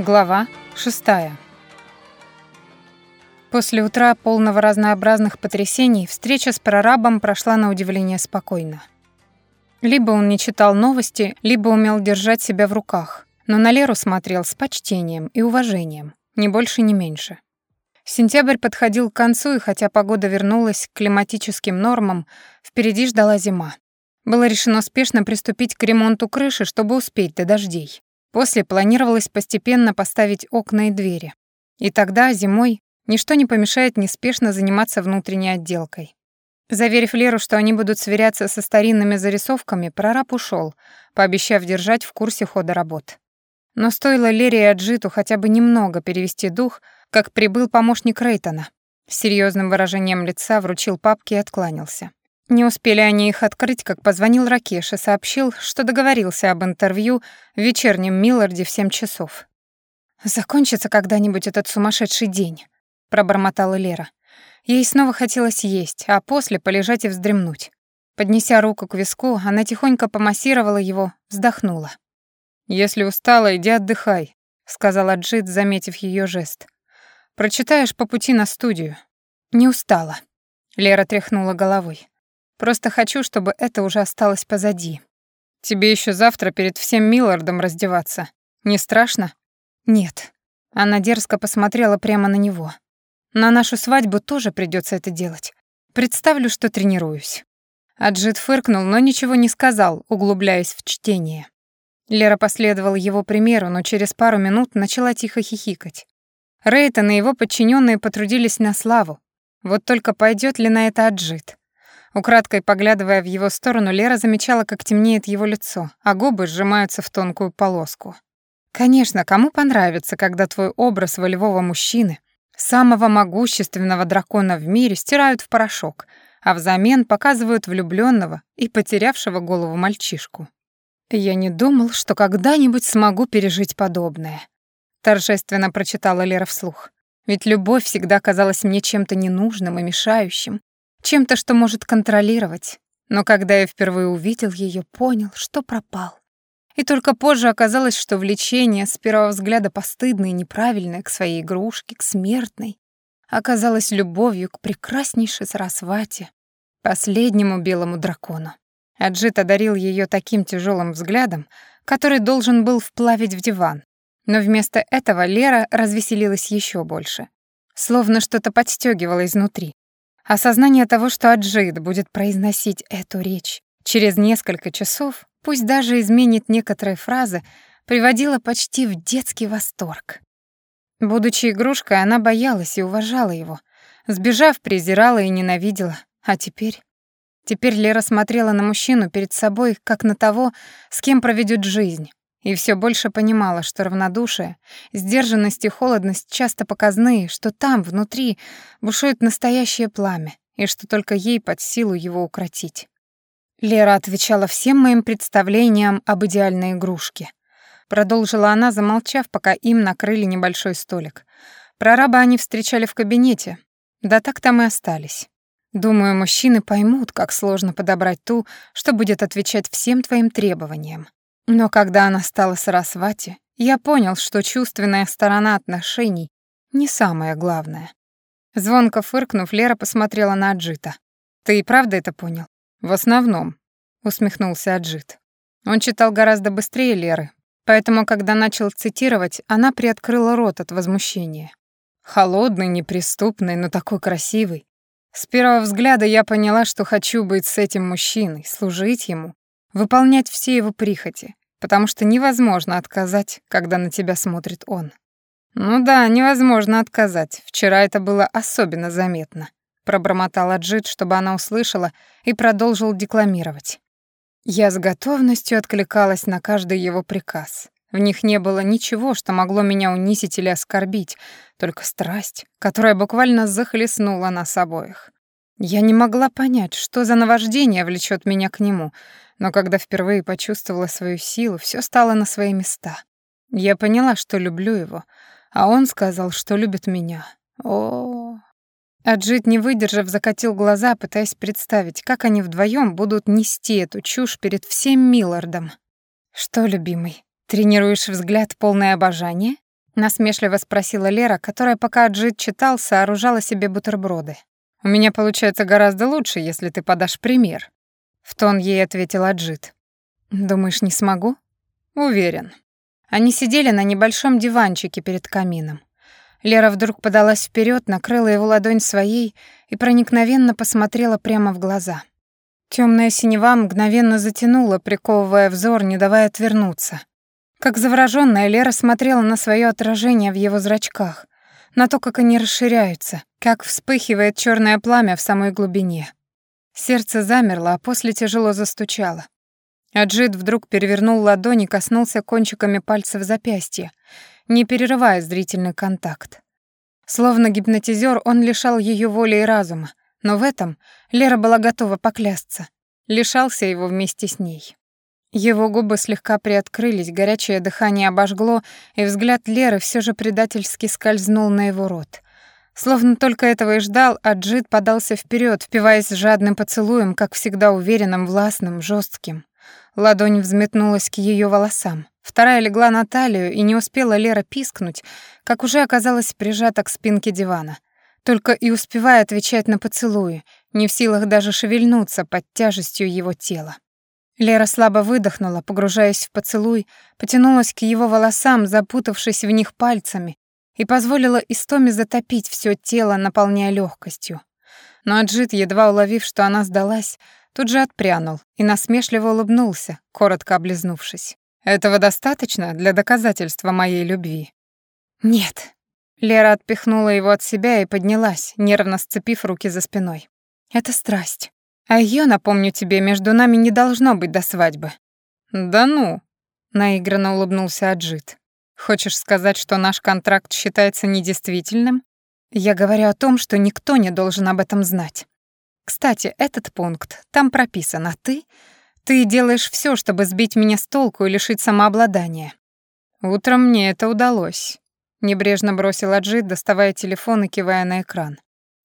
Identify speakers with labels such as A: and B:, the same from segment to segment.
A: Глава шестая. После утра полного разнообразных потрясений встреча с прорабом прошла на удивление спокойно. Либо он не читал новости, либо умел держать себя в руках, но на Леру смотрел с почтением и уважением, ни больше, ни меньше. Сентябрь подходил к концу, и хотя погода вернулась к климатическим нормам, впереди ждала зима. Было решено спешно приступить к ремонту крыши, чтобы успеть до дождей. После планировалось постепенно поставить окна и двери. И тогда, зимой, ничто не помешает неспешно заниматься внутренней отделкой. Заверив Леру, что они будут сверяться со старинными зарисовками, прораб ушел, пообещав держать в курсе хода работ. Но стоило Лере и Аджиту хотя бы немного перевести дух, как прибыл помощник Рейтона. С серьезным выражением лица вручил папки и откланялся. Не успели они их открыть, как позвонил Ракеш и сообщил, что договорился об интервью в вечернем Милларде в семь часов. «Закончится когда-нибудь этот сумасшедший день», — пробормотала Лера. Ей снова хотелось есть, а после полежать и вздремнуть. Поднеся руку к виску, она тихонько помассировала его, вздохнула. «Если устала, иди отдыхай», — сказала Джид, заметив ее жест. «Прочитаешь по пути на студию». «Не устала», — Лера тряхнула головой. Просто хочу, чтобы это уже осталось позади. Тебе еще завтра перед всем Миллардом раздеваться. Не страшно? Нет. Она дерзко посмотрела прямо на него. На нашу свадьбу тоже придется это делать. Представлю, что тренируюсь. Аджит фыркнул, но ничего не сказал, углубляясь в чтение. Лера последовала его примеру, но через пару минут начала тихо хихикать. Рейтон и его подчиненные потрудились на славу. Вот только пойдет ли на это Аджит? Украдкой поглядывая в его сторону, Лера замечала, как темнеет его лицо, а губы сжимаются в тонкую полоску. Конечно, кому понравится, когда твой образ волевого мужчины, самого могущественного дракона в мире, стирают в порошок, а взамен показывают влюбленного и потерявшего голову мальчишку. Я не думал, что когда-нибудь смогу пережить подобное. Торжественно прочитала Лера вслух. Ведь любовь всегда казалась мне чем-то ненужным и мешающим, чем-то, что может контролировать. Но когда я впервые увидел ее, понял, что пропал. И только позже оказалось, что влечение с первого взгляда постыдное и неправильное к своей игрушке, к смертной, оказалось любовью к прекраснейшей Сарасвати, последнему белому дракону. Аджит одарил ее таким тяжелым взглядом, который должен был вплавить в диван. Но вместо этого Лера развеселилась еще больше. Словно что-то подстегивало изнутри. Осознание того, что Аджид будет произносить эту речь через несколько часов, пусть даже изменит некоторые фразы, приводило почти в детский восторг. Будучи игрушкой, она боялась и уважала его. Сбежав, презирала и ненавидела. А теперь... Теперь Лера смотрела на мужчину перед собой, как на того, с кем проведет жизнь, и все больше понимала, что равнодушие, сдержанность и холодность часто показны, что там, внутри, бушует настоящее пламя, и что только ей под силу его укротить. Лера отвечала всем моим представлениям об идеальной игрушке. Продолжила она, замолчав, пока им накрыли небольшой столик. Прораба они встречали в кабинете. Да так там и остались. Думаю, мужчины поймут, как сложно подобрать ту, что будет отвечать всем твоим требованиям. Но когда она стала Сарасвати, я понял, что чувственная сторона отношений не самое главное. Звонко фыркнув, Лера посмотрела на Аджита. «Ты и правда это понял?» «В основном», — усмехнулся Аджит. Он читал гораздо быстрее Леры, поэтому, когда начал цитировать, она приоткрыла рот от возмущения. «Холодный, неприступный, но такой красивый. С первого взгляда я поняла, что хочу быть с этим мужчиной, служить ему, выполнять все его прихоти, потому что невозможно отказать, когда на тебя смотрит он. Ну да, невозможно отказать. Вчера это было особенно заметно, пробормотал Аджит, чтобы она услышала, и продолжил декламировать. Я с готовностью откликалась на каждый его приказ. В них не было ничего, что могло меня унизить или оскорбить, только страсть, которая буквально захлестнула нас обоих. Я не могла понять, что за наваждение влечет меня к нему, но когда впервые почувствовала свою силу, все стало на свои места. Я поняла, что люблю его, а он сказал, что любит меня. О, Аджит, не выдержав, закатил глаза, пытаясь представить, как они вдвоем будут нести эту чушь перед всем Миллардом. «Что, любимый, тренируешь взгляд полное обожание?» Насмешливо спросила Лера, которая, пока Джид читал, сооружала себе бутерброды. «У меня получается гораздо лучше, если ты подашь пример», — в тон ей ответила Джид. «Думаешь, не смогу?» «Уверен». Они сидели на небольшом диванчике перед камином. Лера вдруг подалась вперед, накрыла его ладонь своей и проникновенно посмотрела прямо в глаза. Темная синева мгновенно затянула, приковывая взор, не давая отвернуться. Как заворожённая, Лера смотрела на свое отражение в его зрачках, на то, как они расширяются, как вспыхивает черное пламя в самой глубине. Сердце замерло, а после тяжело застучало. Аджит вдруг перевернул ладонь и коснулся кончиками пальцев запястья, не перерывая зрительный контакт. Словно гипнотизер, он лишал ее воли и разума, но в этом Лера была готова поклясться. Лишался его вместе с ней. Его губы слегка приоткрылись, горячее дыхание обожгло, и взгляд Леры все же предательски скользнул на его рот. Словно только этого и ждал, Аджит подался вперед, впиваясь жадным поцелуем, как всегда уверенным, властным, жестким. Ладонь взметнулась к ее волосам. Вторая легла на талию, и не успела Лера пискнуть, как уже оказалась прижата к спинке дивана. Только и успевая отвечать на поцелуи, не в силах даже шевельнуться под тяжестью его тела. Лера слабо выдохнула, погружаясь в поцелуй, потянулась к его волосам, запутавшись в них пальцами, и позволила Истоме затопить все тело, наполняя легкостью. Но Аджит, едва уловив, что она сдалась, тут же отпрянул и насмешливо улыбнулся, коротко облизнувшись. «Этого достаточно для доказательства моей любви?» «Нет». Лера отпихнула его от себя и поднялась, нервно сцепив руки за спиной. «Это страсть. А её, напомню тебе, между нами не должно быть до свадьбы». «Да ну», — наигранно улыбнулся Аджит. «Хочешь сказать, что наш контракт считается недействительным?» «Я говорю о том, что никто не должен об этом знать. Кстати, этот пункт, там прописано «ты», ты делаешь все, чтобы сбить меня с толку и лишить самообладания. Утром мне это удалось. Небрежно бросил Аджит, доставая телефон и кивая на экран.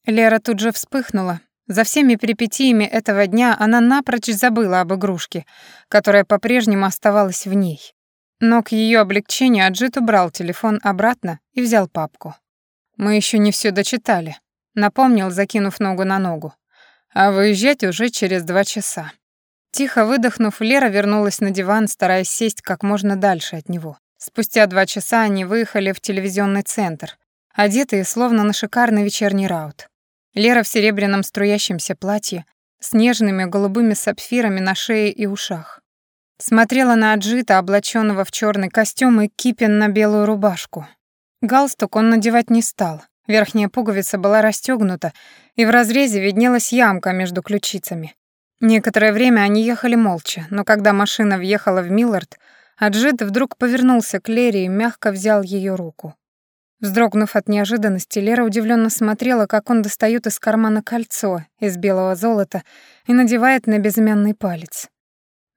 A: Лера тут же вспыхнула. За всеми перипетиями этого дня она напрочь забыла об игрушке, которая по-прежнему оставалась в ней. Но к ее облегчению Аджит убрал телефон обратно и взял папку. «Мы еще не все дочитали», — напомнил, закинув ногу на ногу а выезжать уже через два часа. Тихо выдохнув, Лера вернулась на диван, стараясь сесть как можно дальше от него. Спустя два часа они выехали в телевизионный центр, одетые словно на шикарный вечерний раут. Лера в серебряном струящемся платье, с нежными голубыми сапфирами на шее и ушах. Смотрела на Аджита, облаченного в черный костюм и кипенно-белую рубашку. Галстук он надевать не стал, Верхняя пуговица была расстёгнута, и в разрезе виднелась ямка между ключицами. Некоторое время они ехали молча, но когда машина въехала в Миллард, Аджит вдруг повернулся к Лере и мягко взял ее руку. Вздрогнув от неожиданности, Лера удивленно смотрела, как он достает из кармана кольцо из белого золота и надевает на безымянный палец.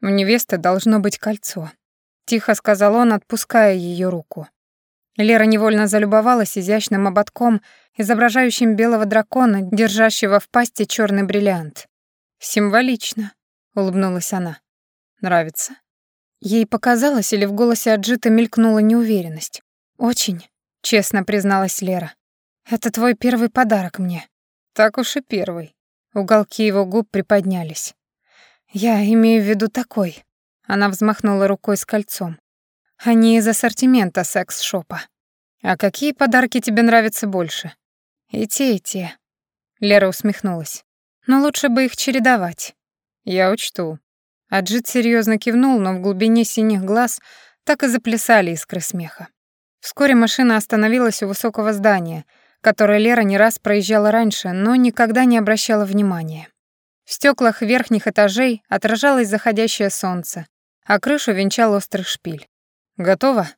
A: «У невесты должно быть кольцо», — тихо сказал он, отпуская ее руку. Лера невольно залюбовалась изящным ободком, изображающим белого дракона, держащего в пасти черный бриллиант. «Символично», — улыбнулась она. «Нравится?» Ей показалось, или в голосе Аджита мелькнула неуверенность. «Очень», — честно призналась Лера. «Это твой первый подарок мне». «Так уж и первый». Уголки его губ приподнялись. «Я имею в виду такой». Она взмахнула рукой с кольцом а не из ассортимента секс-шопа. А какие подарки тебе нравятся больше? И те, и те. Лера усмехнулась. Но лучше бы их чередовать. Я учту. Аджит серьезно кивнул, но в глубине синих глаз так и заплясали искры смеха. Вскоре машина остановилась у высокого здания, которое Лера не раз проезжала раньше, но никогда не обращала внимания. В стеклах верхних этажей отражалось заходящее солнце, а крышу венчал острый шпиль. «Готово?»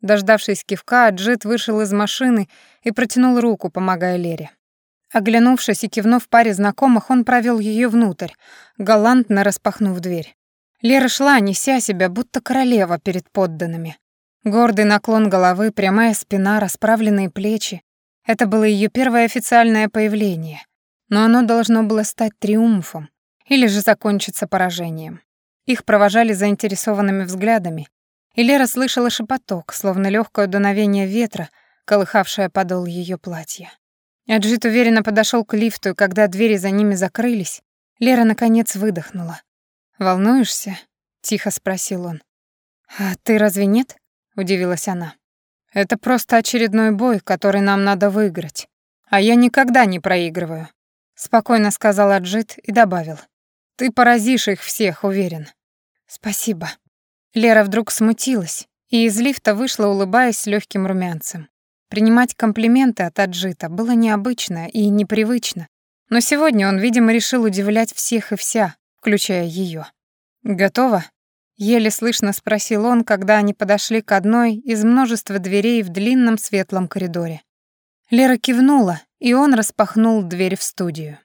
A: Дождавшись кивка, Джит вышел из машины и протянул руку, помогая Лере. Оглянувшись и кивнув паре знакомых, он провел ее внутрь, галантно распахнув дверь. Лера шла, неся себя, будто королева перед подданными. Гордый наклон головы, прямая спина, расправленные плечи. Это было ее первое официальное появление. Но оно должно было стать триумфом или же закончиться поражением. Их провожали заинтересованными взглядами, И Лера слышала шепоток, словно легкое дуновение ветра, колыхавшее подол ее платья. Аджит уверенно подошел к лифту, и когда двери за ними закрылись, Лера наконец выдохнула. «Волнуешься?» — тихо спросил он. «А ты разве нет?» — удивилась она. «Это просто очередной бой, который нам надо выиграть. А я никогда не проигрываю», — спокойно сказал Аджит и добавил. «Ты поразишь их всех, уверен». «Спасибо». Лера вдруг смутилась и из лифта вышла, улыбаясь легким румянцем. Принимать комплименты от Аджита было необычно и непривычно, но сегодня он, видимо, решил удивлять всех и вся, включая ее. «Готово?» — еле слышно спросил он, когда они подошли к одной из множества дверей в длинном светлом коридоре. Лера кивнула, и он распахнул дверь в студию.